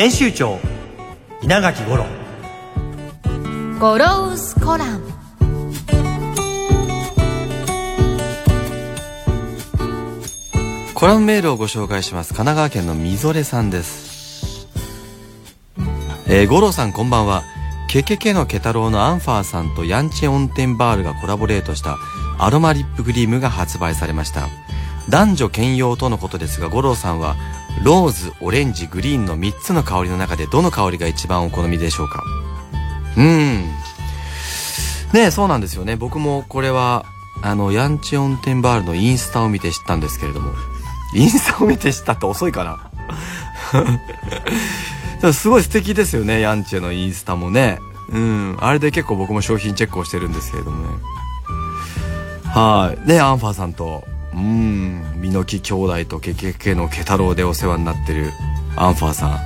編集長稲垣五郎。ゴロウスコラム。コラムメールをご紹介します。神奈川県のみぞれさんです。えー、五郎さんこんばんは。ケケケのケタロウのアンファーさんとヤンチェオンテンバールがコラボレートしたアロマリップクリームが発売されました。男女兼用とのことですが五郎さんはローズ、オレンジ、グリーンの3つの香りの中でどの香りが一番お好みでしょうか？うん。ねえ、そうなんですよね。僕もこれは、あの、ヤンチオンテンバールのインスタを見て知ったんですけれども。インスタを見て知ったって遅いかな？すごい素敵ですよね、ヤンチェのインスタもね。うん。あれで結構僕も商品チェックをしてるんですけれどもね。はい。ね、アンファーさんとうん。猪木兄弟とケケケのケタロウでお世話になってるアンファーさ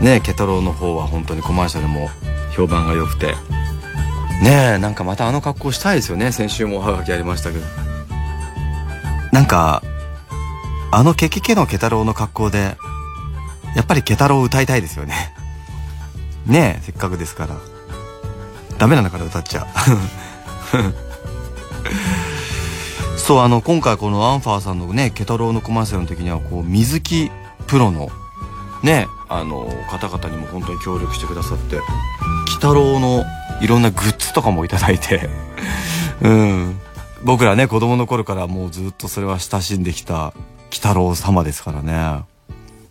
ん。ねえケタロウの方は本当にコマーシャルも評判が良くて。ねえなんかまたあの格好したいですよね。先週もおはがきありましたけど。なんかあのケケケのケタロウの格好でやっぱりケタロウ歌いたいですよね。ねえせっかくですから。ダメなのから歌っちゃ。うそうあの今回このアンファーさんのねケタロウのコマーシャルの時にはこう水木プロのねあの方々にも本当に協力してくださって鬼太郎のいろんなグッズとかもいただいて うん。僕らね子供の頃からもうずっとそれは親しんできた鬼太郎様ですからね。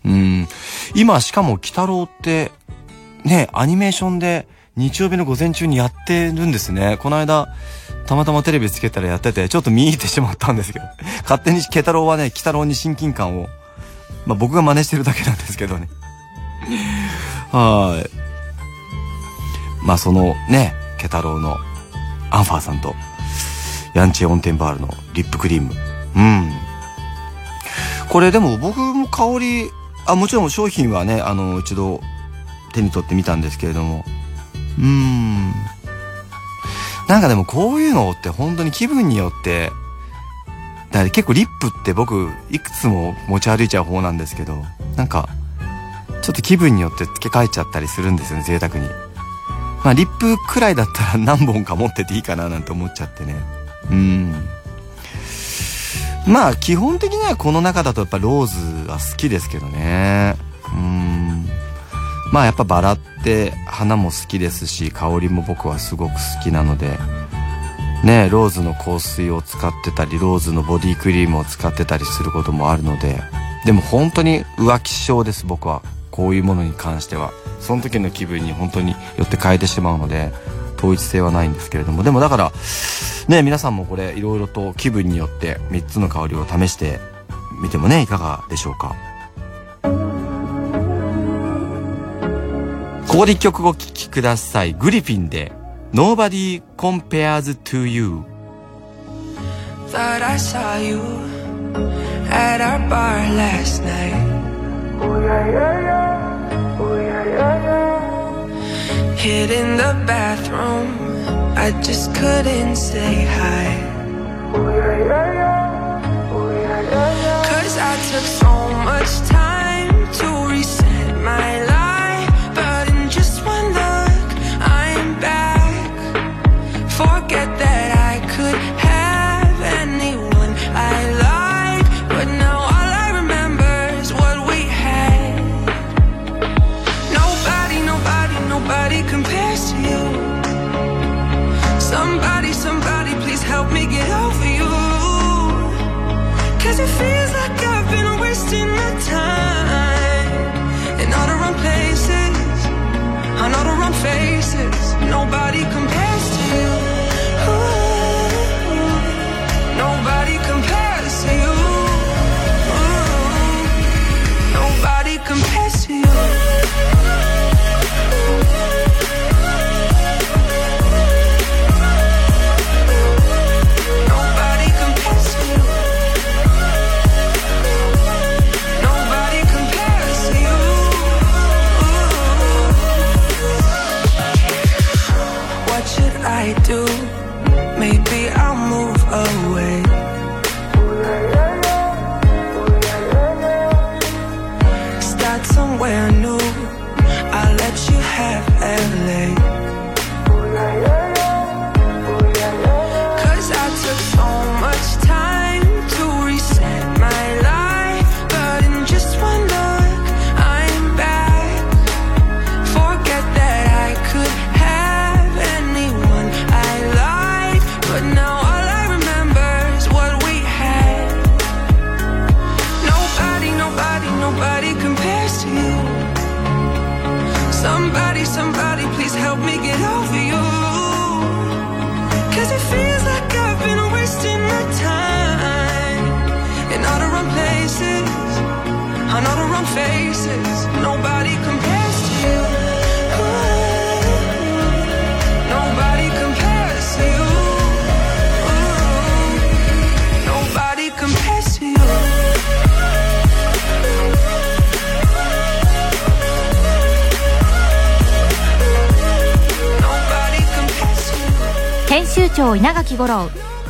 うん。今しかも鬼太郎ってねアニメーションで日曜日の午前中にやってるんですね。この間たまたまテレビつけたらやってて、ちょっと見入ってしまったんですけど、勝手にケタロウはね、キタロウに親近感を、まあ僕が真似してるだけなんですけどね。はい。まあそのね、ケタロウのアンファーさんと、ヤンチェオンテンバールのリップクリーム。うん。これでも僕も香り、あ、もちろん商品はね、あの、一度手に取ってみたんですけれども、うーん。なんかでもこういうのって本当に気分によって、だから結構リップって僕いくつも持ち歩いちゃう方なんですけど、なんか、ちょっと気分によって付け替えちゃったりするんですよね、贅沢に。まあリップくらいだったら何本か持ってていいかななんて思っちゃってね。うん。まあ基本的にはこの中だとやっぱローズは好きですけどね。うん。まあやっぱバラって花も好きですし香りも僕はすごく好きなのでねローズの香水を使ってたりローズのボディクリームを使ってたりすることもあるのででも本当に浮気症です僕は。こういうものに関しては。その時の気分に本当によって変えてしまうので統一性はないんですけれども。でもだからね皆さんもこれいろいろと気分によって3つの香りを試してみてもねいかがでしょうか？ここで一曲お聴きください。グリフィンで Nobody Compares to You Thought I saw you at our bar last night oh, yeah, yeah, yeah. Oh, yeah, yeah, yeah. Hid in the bathroom I just couldn't say hi oh, yeah, yeah, yeah. Oh, yeah, yeah, yeah. Cause I took so much time to reset my life que te I do.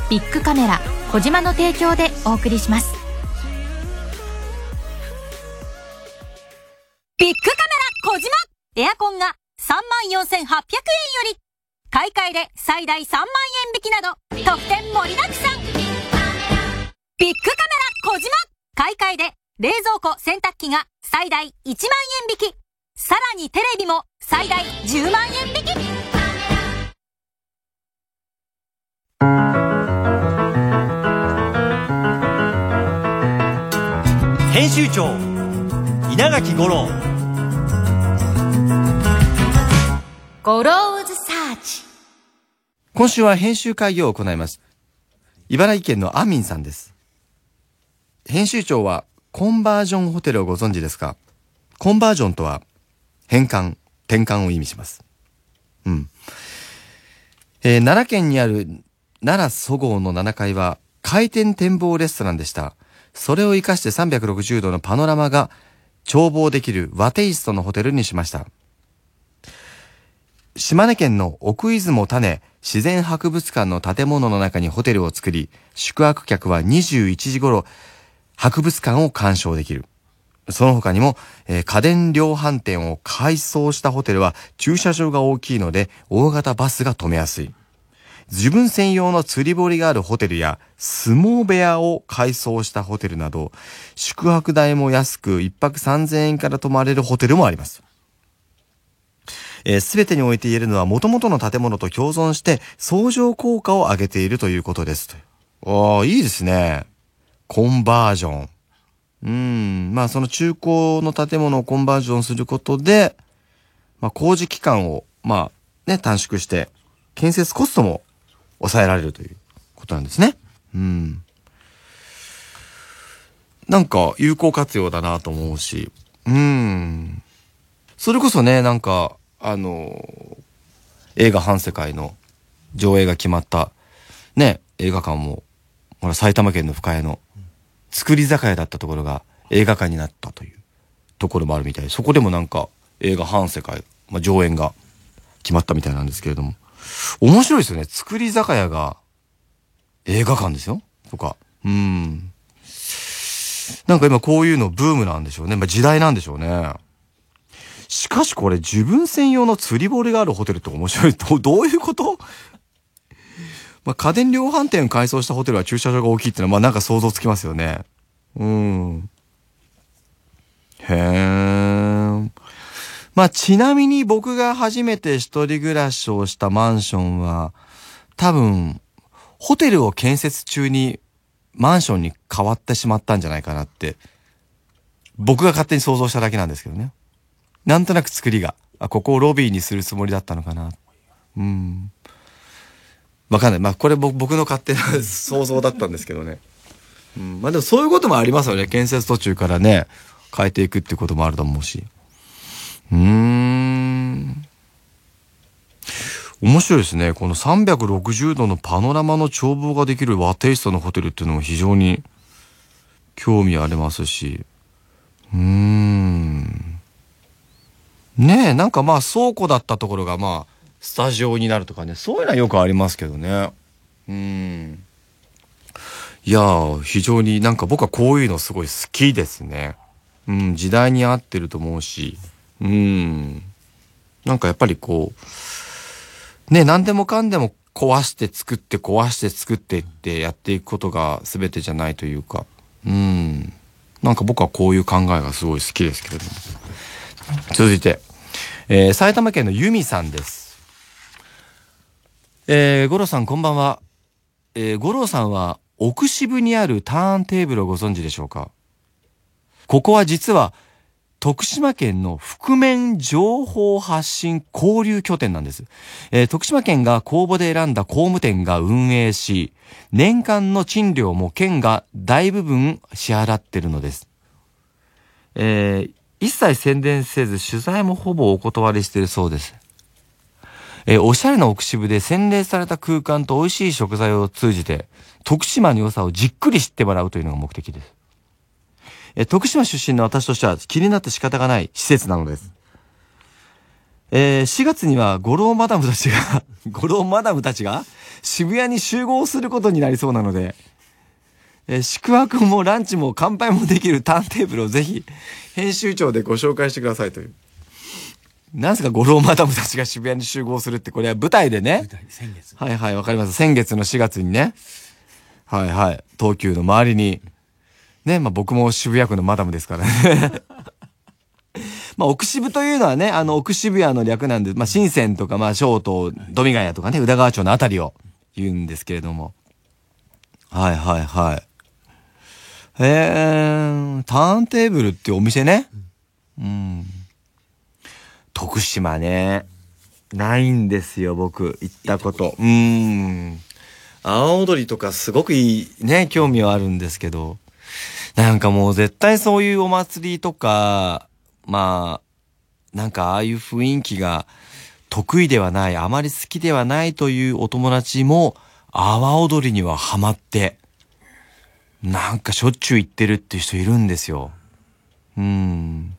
ビッグカメラ小島の提供でお送りします。で最大3万円引きなど特典盛りだくさん。ビッグカメラ小島。買い替えで冷蔵庫洗濯機が最大1万円引き。さらにテレビも最大10万円引き。編集長稲垣吾郎。ゴローズサーチ今週は編集会議を行います。茨城県のアミンさんです。編集長はコンバージョンホテルをご存知ですか？コンバージョンとは変換、転換を意味します。うん。えー奈良県にある奈良そごうの7階は回転展望レストランでした。それを活かして360度のパノラマが眺望できる和テイストのホテルにしました。島根県の奥出雲種自然博物館の建物の中にホテルを作り、宿泊客は21時頃、博物館を鑑賞できる。その他にも、えー家電量販店を改装したホテルは駐車場が大きいので大型バスが止めやすい。自分専用の釣り堀があるホテルや相撲部屋を改装したホテルなど、宿泊代も安く1泊3000円から泊まれるホテルもあります。すべてにおいて言えるのは、元々の建物と共存して、相乗効果を上げているということです。ああ、いいですね。コンバージョン。うん。まあ、その中古の建物をコンバージョンすることで、まあ、工事期間を、まあ、ね、短縮して、建設コストも抑えられるということなんですね。うん。なんか、有効活用だなと思うし。うん。それこそね、なんか、あの、映画反世界の上映が決まった、ね、映画館も、ほら、埼玉県の深谷の作り酒屋だったところが映画館になったというところもあるみたいで、そこでもなんか映画反世界、まあ、上演が決まったみたいなんですけれども、面白いですよね。作り酒屋が映画館ですよ。とか。うん。なんか今こういうのブームなんでしょうね。まあ、時代なんでしょうね。しかしこれ自分専用の釣り堀があるホテルって面白い。どどういうこと？まあ、家電量販店を改装したホテルは駐車場が大きいってのは、まあなんか想像つきますよね。うん。へー。まあちなみに僕が初めて一人暮らしをしたマンションは、多分、ホテルを建設中にマンションに変わってしまったんじゃないかなって、僕が勝手に想像しただけなんですけどね。なんとなく作りが、あ、ここをロビーにするつもりだったのかな。うん。わかんない。まあ、これ僕僕の勝手な想像だったんですけどね。うん。まあでもそういうこともありますよね。建設途中からね、変えていくってこともあると思うし。うーん。面白いですね。この360度のパノラマの眺望ができる和テイストのホテルっていうのも非常に興味ありますし。うーん。ねえ、なんかまあ倉庫だったところがまあスタジオになるとかね、そういうのはよくありますけどね。うん。いや、非常になんか僕はこういうのすごい好きですね。うん、時代に合ってると思うし、うん。なんかやっぱりこう、ね、何でもかんでも壊して作って壊して作ってってやっていくことが全てじゃないというか、うん。なんか僕はこういう考えがすごい好きですけれども。続いて、えー埼玉県の由美さんです。えー、五郎さんこんばんは。えー、五郎さんは奥渋にあるターンテーブルをご存知でしょうか？ここは実は徳島県の覆面情報発信交流拠点なんです。えー徳島県が公募で選んだ工務店が運営し、年間の賃料も県が大部分支払ってるのです。えー一切宣伝せず取材もほぼお断りしているそうです。えーおしゃれな奥渋で洗練された空間と美味しい食材を通じて、徳島の良さをじっくり知ってもらうというのが目的です。え徳島出身の私としては気になって仕方がない施設なのです。えー4月には五郎マダムたちが、五郎マダムたちが渋谷に集合することになりそうなので、えー宿泊もランチも乾杯もできるターンテーブルをぜひ編集長でご紹介してくださいという。なんすか、五郎マダムたちが渋谷に集合するって、これは舞台でね。先月はいはい、わかります。先月の4月にね。はいはい。東急の周りに。ね、まあ僕も渋谷区のマダムですからね。まあ奥渋というのはね、あの奥渋谷の略なんで、まあ深センとか、まあ小東、ドミガヤとかね、宇田川町のあたりを言うんですけれども。はいはいはい。えー、ターンテーブルっていうお店ね。うん。徳島ね。ないんですよ、僕。行ったこと。うーん。阿波踊りとかすごくいいね、興味はあるんですけど。なんかもう絶対そういうお祭りとか、まあ、なんかああいう雰囲気が得意ではない、あまり好きではないというお友達も、阿波踊りにはハマって、なんかしょっちゅう行ってるっていう人いるんですよ。うん。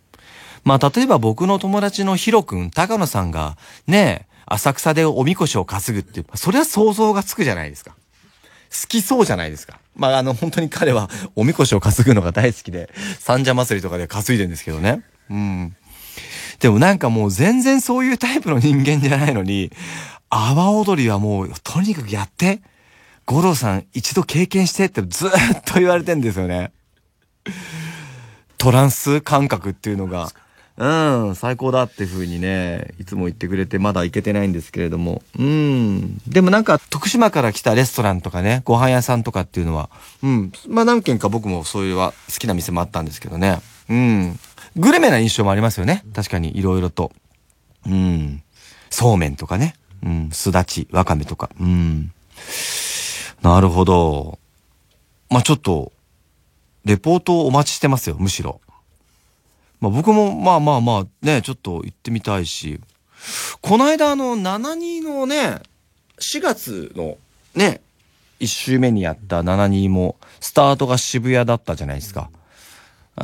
まあ、例えば僕の友達のヒロ君、高野さんが、ね、浅草でおみこしを担ぐっていう、それは想像がつくじゃないですか。好きそうじゃないですか。まあ、あの、本当に彼はおみこしを担ぐのが大好きで、三社祭りとかで担いでるんですけどね。うん。でもなんかもう全然そういうタイプの人間じゃないのに、阿波踊りはもうとにかくやって、五郎さん一度経験してってずーっと言われてんですよね。トランス感覚っていうのが、うん、最高だっていう風にね、いつも言ってくれてまだ行けてないんですけれども。うん。でもなんか徳島から来たレストランとかね、ご飯屋さんとかっていうのは、うん。まあ何軒か僕もそういうは好きな店もあったんですけどね。うん。グルメな印象もありますよね。確かにいろいろと。うん。そうめんとかね。うん。すだち、わかめとか。うん。なるほど。まあちょっと、レポートをお待ちしてますよ、むしろ。まあ僕もまあまあまあね、ちょっと行ってみたいし。この間あの、72のね、4月のね、1週目にやった72も、スタートが渋谷だったじゃないですか。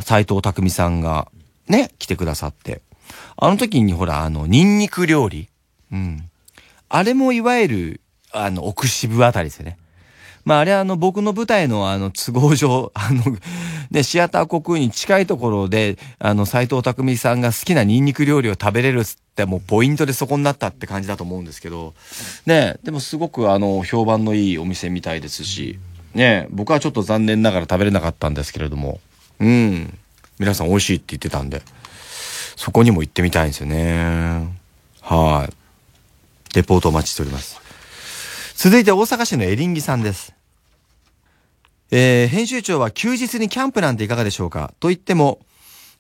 斎藤匠さんがね、来てくださって。あの時にほら、あの、ニンニク料理。うん。あれもいわゆる、あの、奥渋あたりですよね。まああれはあの僕の舞台のあの都合上、あの、ね、シアター国空に近いところで、あの斎藤匠さんが好きなニンニク料理を食べれるっってもうポイントでそこになったって感じだと思うんですけど、ね、でもすごくあの評判のいいお店みたいですし、ね、僕はちょっと残念ながら食べれなかったんですけれども、うん、皆さん美味しいって言ってたんで、そこにも行ってみたいんですよね。はい。レポートお待ちしております。続いて大阪市のエリンギさんです。えー編集長は休日にキャンプなんていかがでしょうか？と言っても、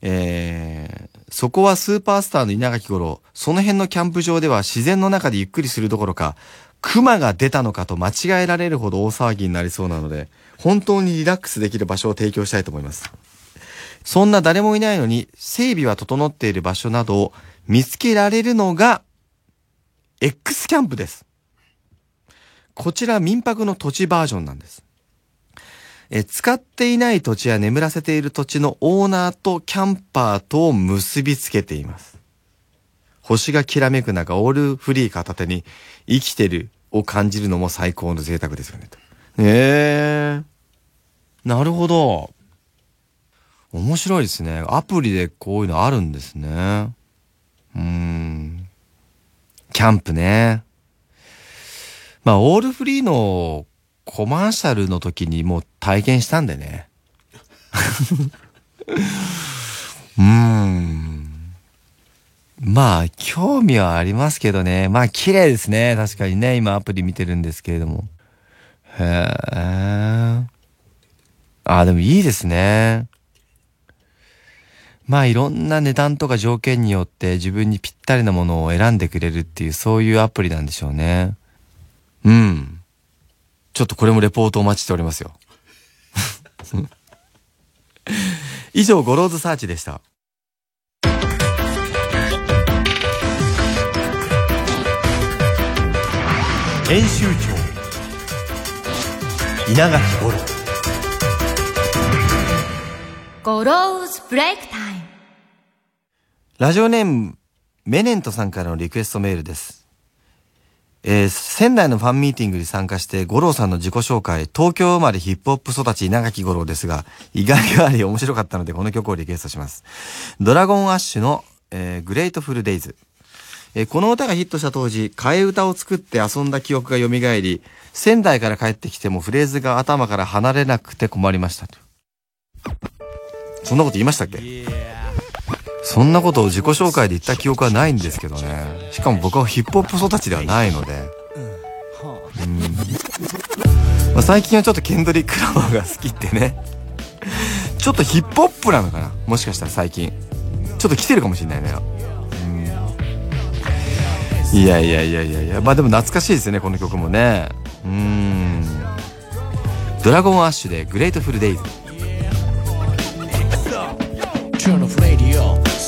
えーそこはスーパースターの稲垣五郎、その辺のキャンプ場では自然の中でゆっくりするどころか、熊が出たのかと間違えられるほど大騒ぎになりそうなので、本当にリラックスできる場所を提供したいと思います。そんな誰もいないのに、整備は整っている場所などを見つけられるのが、X キャンプです。こちら民泊の土地バージョンなんです。え使っていない土地や眠らせている土地のオーナーとキャンパーとを結びつけています。星がきらめく中、オールフリー片手に生きてるを感じるのも最高の贅沢ですよねと。ええなるほど。面白いですね。アプリでこういうのあるんですね。うーん。キャンプね。まあ、オールフリーのコマーシャルの時にもう体験したんでね。うーん。まあ、興味はありますけどね。まあ、綺麗ですね。確かにね。今アプリ見てるんですけれども。へえ。あ、でもいいですね。まあ、いろんな値段とか条件によって自分にぴったりなものを選んでくれるっていう、そういうアプリなんでしょうね。うん。ちょっとこれもレポートお待ちしておりますよ。以上、 Goro's Search でした。編集長稲垣吾郎 Goro's Break Timeラジオネーム、メネントさんからのリクエストメールです。えー仙台のファンミーティングに参加して、吾郎さんの自己紹介、東京生まれヒップホップ育ち稲垣吾郎ですが、意外があり面白かったので、この曲をリクエストします。ドラゴンアッシュの、えーグレートフルデイズ。えーこの歌がヒットした当時、替え歌を作って遊んだ記憶が蘇り、仙台から帰ってきてもフレーズが頭から離れなくて困りましたと。そんなこと言いましたっけ？そんなことを自己紹介で言った記憶はないんですけどね。しかも僕はヒップホップ育ちではないので。うん。ま、最近はちょっとケンドリック・ラマーが好きってね。ちょっとヒップホップなのかな？もしかしたら最近。ちょっと来てるかもしれないのよ。うん。いやいやいやいやいや。まあでも懐かしいですよね、この曲もね。うん。ドラゴンアッシュでグレートフルデイズ。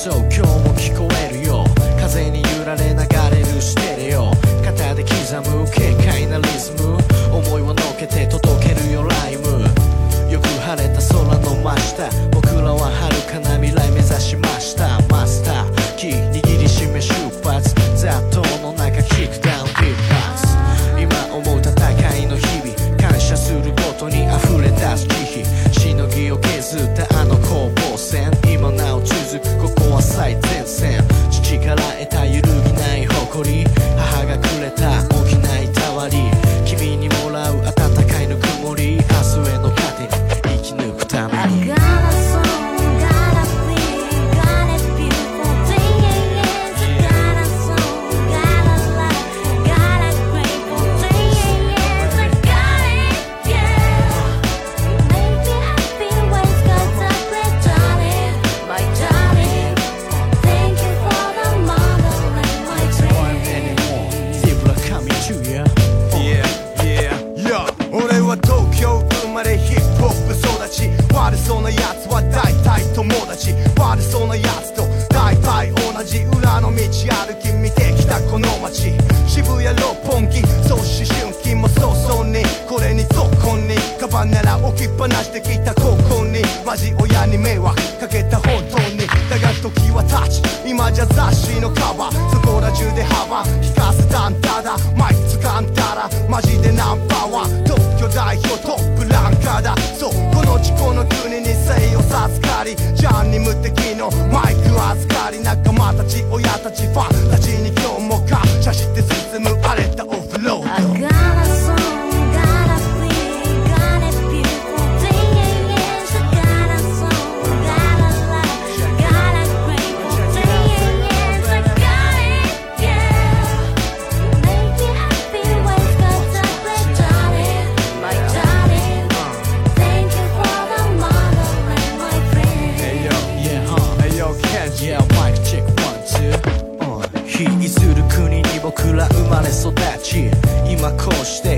so cold. ったあの攻防戦今なお続く。ここは最前線。父から得た揺るぎない誇り。母がくれた大きないたわり。きっぱなしてきた高校にマジ親に迷惑かけた本当に。だが時は経ち今じゃ雑誌のカバーそこら中で幅引かせたんだ。だマイク掴んだらマジでナンバーワン。東京代表トップランカーだ。そうこの地この国に生を授かりジャンに無敵のマイク預かり。仲間たち親たちファンたちに生まれ育ち今こうして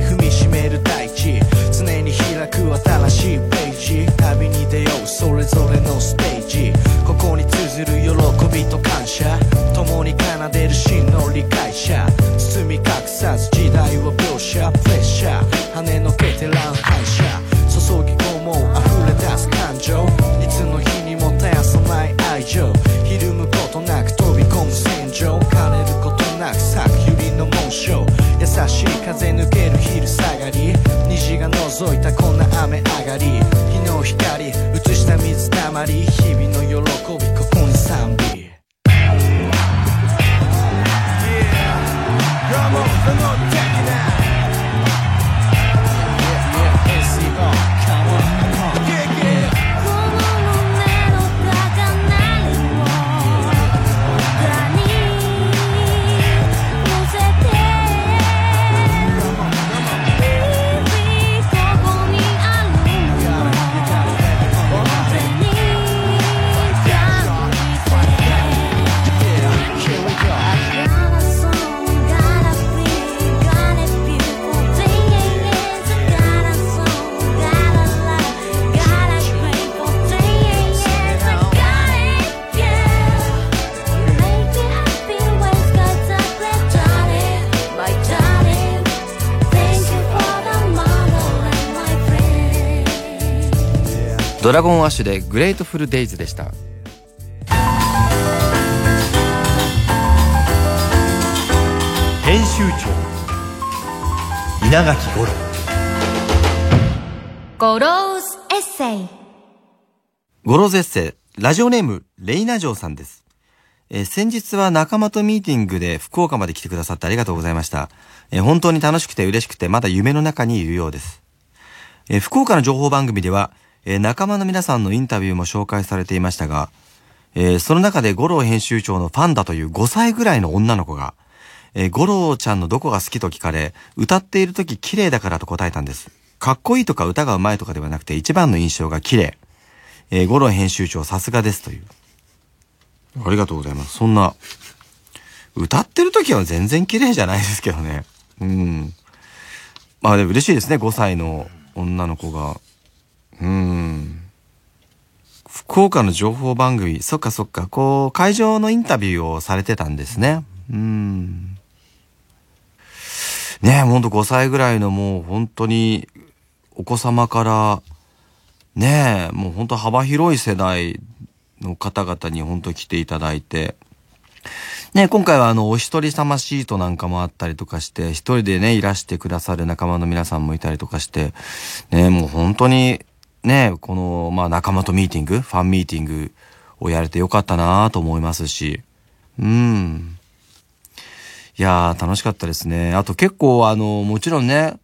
いたこんな雨上がりDragon Ash で Grateful Days でした。編集長稲垣吾郎。 Goro's Essay。ゴローズエッセイラジオネームレイナジョーさんです、えー先日は仲間とミーティングで福岡まで来てくださってありがとうございました、えー本当に楽しくて嬉しくてまだ夢の中にいるようです、えー福岡の情報番組では、えー仲間の皆さんのインタビューも紹介されていましたが、えーその中で五郎編集長のファンだという5歳ぐらいの女の子が、えー五郎ちゃんのどこが好きと聞かれ、歌っている時綺麗だからと答えたんです。かっこいいとか歌が上手いとかではなくて一番の印象が綺麗。えー、五郎編集長さすがですという。ありがとうございます。そんな、歌ってる時は全然綺麗じゃないですけどね。うん。まあでも嬉しいですね、5歳の女の子が。うん。福岡の情報番組、そっかそっか、こう、会場のインタビューをされてたんですね。うん。ねえ、ほんと5歳ぐらいのもう本当に、お子様から、ねえ、もう本当幅広い世代の方々に本当来ていただいて、ね、今回はあの、お一人様シートなんかもあったりとかして、一人でね、いらしてくださる仲間の皆さんもいたりとかして、ね、もう本当に、ね、この、まあ仲間とミーティング、ファンミーティングをやれてよかったなと思いますし、うん。いやー、楽しかったですね。あと結構あの、もちろんね、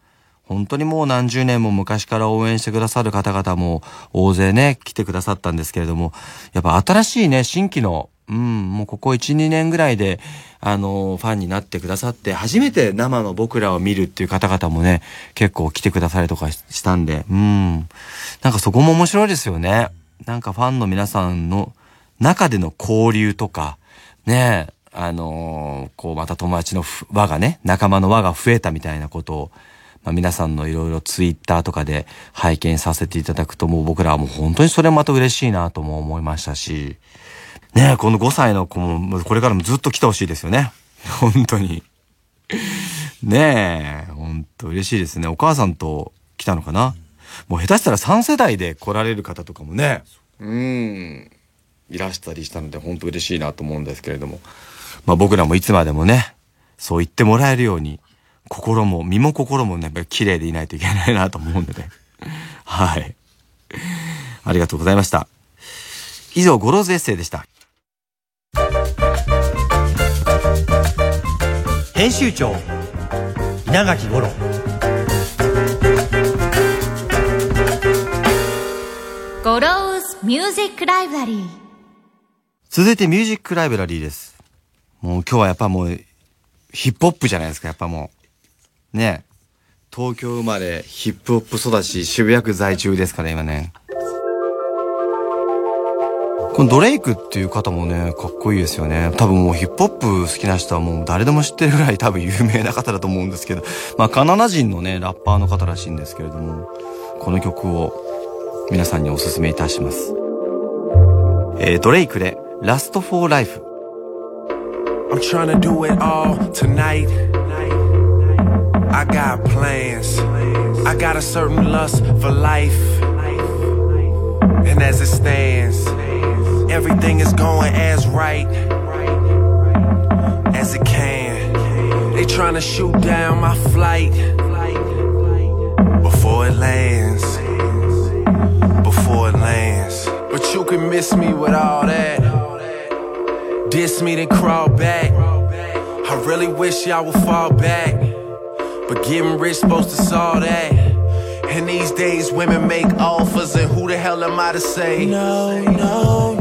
本当にもう何十年も昔から応援してくださる方々も大勢ね、来てくださったんですけれども、やっぱ新しいね、新規の、うん、もうここ1、2年ぐらいで、あの、ファンになってくださって、初めて生の僕らを見るっていう方々もね、結構来てくださりとかしたんで、うん。なんかそこも面白いですよね。なんかファンの皆さんの中での交流とか、ね、あのーこうまた友達の輪がね、仲間の輪が増えたみたいなことを、まあ、皆さんのいろいろツイッターとかで拝見させていただくともう僕らはもう本当にそれまた嬉しいなとも思いましたし、ねえ、この5歳の子もこれからもずっと来てほしいですよね。本当に。ねえ、本当嬉しいですね。お母さんと来たのかな？もう下手したら3世代で来られる方とかもね、うん、いらしたりしたので本当嬉しいなと思うんですけれども。まあ僕らもいつまでもね、そう言ってもらえるように、心も、身も心もね、やっぱり綺麗でいないといけないなと思うんでね。はい。ありがとうございました。以上、 Goro's Essay でした。編集長稲垣吾郎 Goro's Music Library続いてミュージックライブラリーです。もう今日はやっぱもう、ヒップホップじゃないですか、やっぱもう。ねえ東京生まれ、ヒップホップ育ち、渋谷区在住ですから、今ね。このドレイクっていう方もね、かっこいいですよね。多分もうヒップホップ好きな人はもう誰でも知ってるぐらい多分有名な方だと思うんですけど、まあカナダ人のね、ラッパーの方らしいんですけれども、この曲を皆さんにお勧めいたします。えードレイクで、ラストフォーライフ。I'm trying to do it all tonight. I got plans. I got a certain lust for life. And as it stands, everything is going as right as it can. They trying to shoot down my flight before it lands. Before it lands. But you can miss me with all that. Diss me, then crawl back. I really wish y'all would fall back. But getting rich supposed to solve that. And these days, women make offers, and who the hell am I to say? No, no.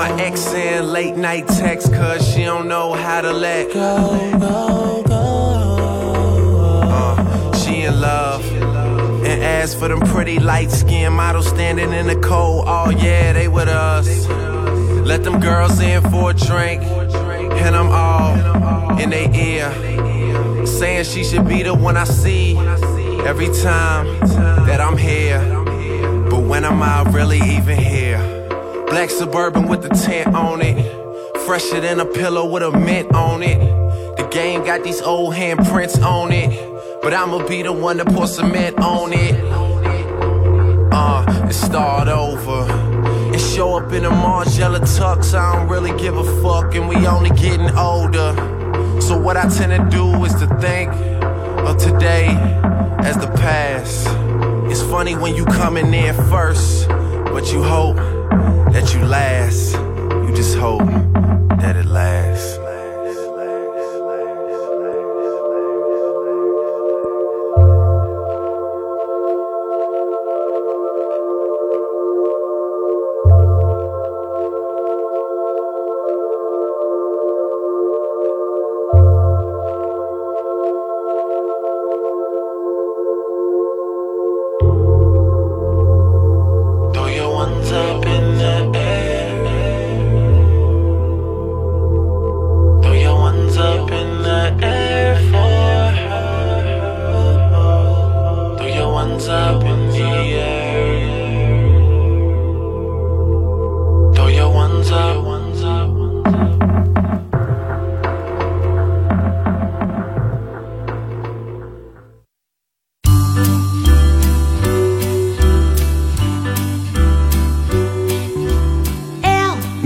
My ex send late night text, cause she don't know how to let go, go, go. Uh, she in love. And as for them pretty light skinned models standing in the cold, oh yeah, they with us. Let them girls in for a drink, and I'm all in their ear. Saying she should be the one I see every time that I'm here. But when am I really even here? Black Suburban with the tent on it. Fresher than a pillow with a mint on it. The game got these old handprints on it. But I'ma be the one to pour cement on it. Uh, and start over. And show up in a Margiela tux. I don't really give a fuck, and we only getting older. So what I tend to do is to think of today as the past. It's funny when you coming in there first, but you hope that you last. You just hope that it lasts.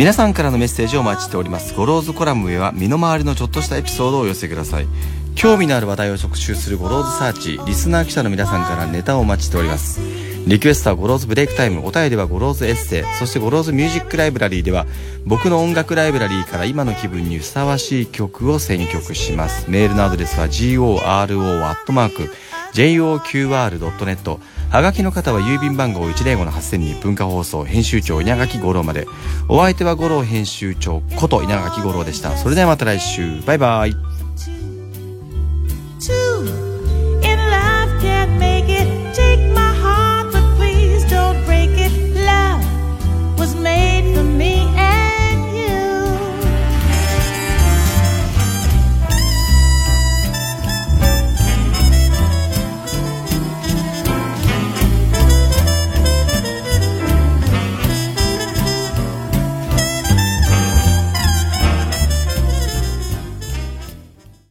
皆さんからのメッセージをお待ちしております。 Goro's Column へは身の回りのちょっとしたエピソードをお寄せください。興味のある話題を特集する Goro's Search リスナー記者の皆さんからネタをお待ちしております。リクエストは Goro's Break Time お便りは Goro's Essay そして Goro's Music Library では僕の音楽ライブラリーから今の気分にふさわしい曲を選曲します。メールのアドレスは goro.joqr.net はがきの方は郵便番号105-8000に文化放送編集長稲垣吾郎まで。お相手は五郎編集長こと稲垣吾郎でした。それではまた来週。バイバイ。